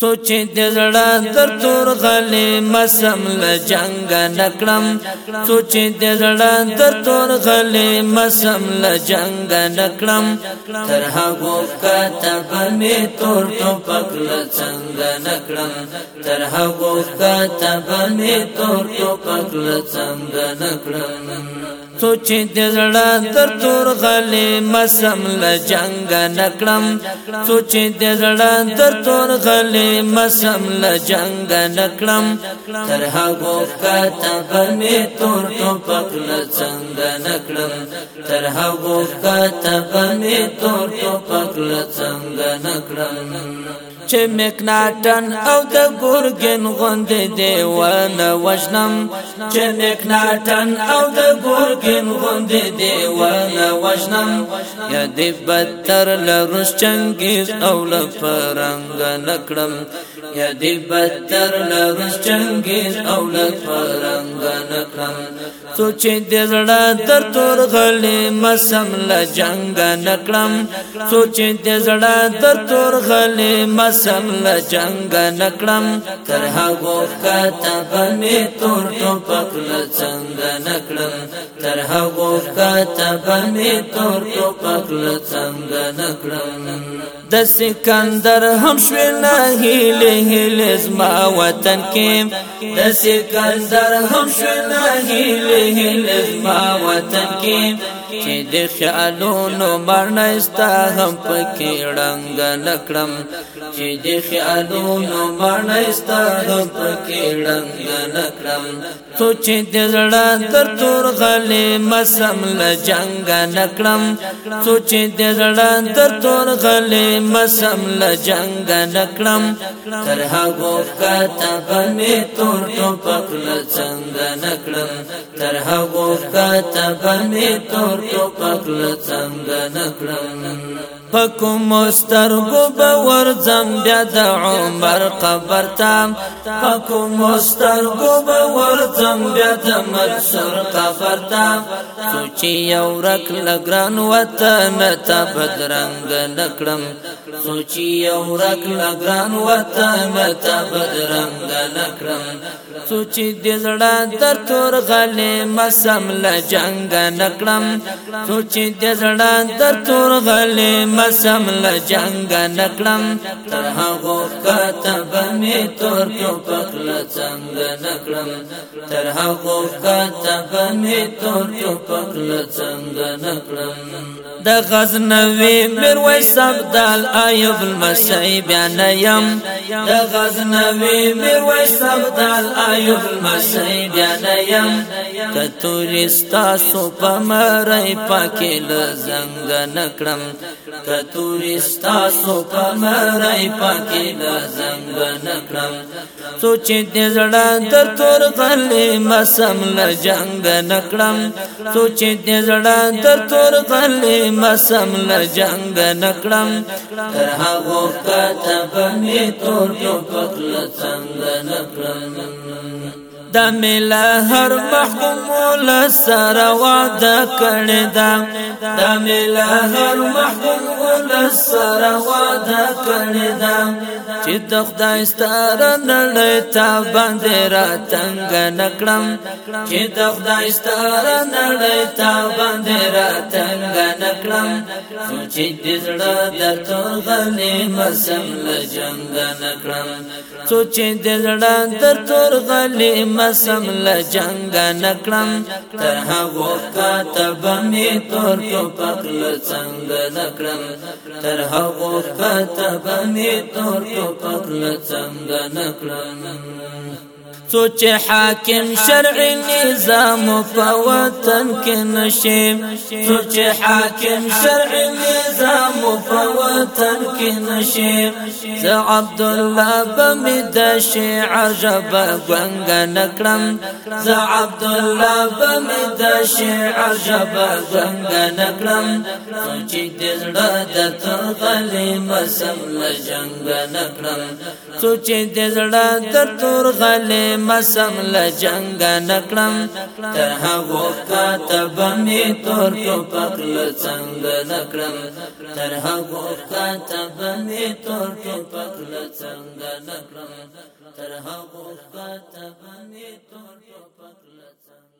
سوچ د زړه تر تور غلې مسم له جنگ نکړم سوچ د زړه تر تور غلې مسم له جنگ نکړم تر هغه کته په می تور ټوپک له څنګه نکړم تر هغه کته په می تور ټوپک له څنګه نکړم سوچ د زړه تر تور غلې مسم له جنگ نکړم سوچ د زړه تر تور غلې مسم لجنگ نکلم ترها گوکا تبر می تور توپک لچنگ نکلم ترها گوکا تبر می تور توپک لچنگ نکلم چې مکناټن او د ګورګن غوند دی ونه وژنم چې مکناټن او د ګورګن غوند دی ونه وژنم یا دې بدتر لروس چنګیز او لفرنګ نکړم یا دی بدتر لرس چنگیز اولاد فرنگا نکرم سوچی دی زڑا در تور غلی مسم لجنگا نکرم سوچی دی زڑا در تور غلی مسم لجنگا نکرم ترها گوکا تبا می تور توپک لچنگا نکرم ترها گوکا تبا می تور توپک لچنگا نکرم د سکندر هم شوی نه هیلی هیل زما وطن کې د سکندر هم شنه هیل هیل زما وطن کې چې د خیالونو مرنستا هم پکې ړنګ نکړم چې د خیالونو مرنستا هم پکې ړنګ نکړم سوچ د زړه تر تور غلې مسم له جنگ نکړم سوچ د زړه تر تور غلې مسم له جنگ نکړم تر هغه کته باندې تور ټوپک له څنګه نکړم تر هغه کته باندې تور پر ټوپک لڅنګ نکړم پکو مسترګو باور زم بیا د عمر قبر تام پکو مسترګو باور زم بیا د منصور قبر تام سوچي یو رک لګران وطن ته بدرنګ نکړم سوچي او رکړه ګران وطن متا بدرنګ نکړم سوچي دې زړه در تور غلې مسم له جنگ نکړم سوچي دې زړه در تور غلې مسم له جنگ نکړم تر هغه کتب مې تور کو پکل څنګه نکړم تر هغه کتب مې تور کو پکل څنګه نکړم د غزنوي میرویس عبدال ایوب المسی بیا نیم د غزنوی میرویس ابدال ایوب المسی بیا نیم کتورستا سو پمړی پکې لزنګ نکړم کتورستا سو پمړی پکې لزنګ نکړم سوچ دې زړه تر تور غلې مسم لجنګ نکړم سوچ دې زړه تر تور غلې مسم لجنګ نکړم تر هغه کته په می تور په پکله څنګه نکړم د مل هر محکوم ول سره وعده کړی دا د مل هر محکوم ول سره وعده کړی دا چې د خدای ستاره نړۍ ته باندې را تنگ نکړم چې د خدای ستاره نړۍ ته باندې را تنگ نکړم چې د زړه د تورغلې مسم لجنګ نکړم چې د زړه د تورغلې قسم له جنگ نکړم تر هغه کاته بمې تور کو پکل څنګه نکړم تر هغه کاته بمې تور کو پکل څنګه نکړم سوچ حاکم شرعی نظام په وطن کې نشي سوچ حاکم شرعی نظام په وطن کې نشي ز عبد الله بمد شعر عجب غنګ نکړم ز عبد الله بمد شعر عجب غنګ نکړم سوچ دې زړه د تغلې مسم لجنګ نکړم سوچ دې زړه د تور غلې مسم لجنگ نکلم تر هغو کاتب می تور ټوپک لڅنګ نکلم تر هغو کاتب می تور ټوپک لڅنګ نکلم تر هغو کاتب می تور ټوپک لڅنګ